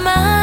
smile